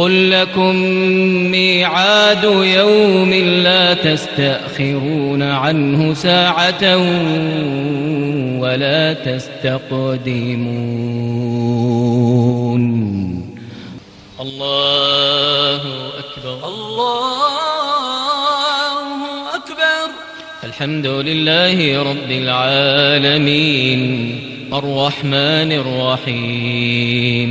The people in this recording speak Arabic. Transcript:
قل لكم ميعاد يوم لا تستأخرون عنه ساعة ولا تستقدمون. الله أكبر. الله أكبر. الحمد لله رب العالمين. الرحمن الرحيم.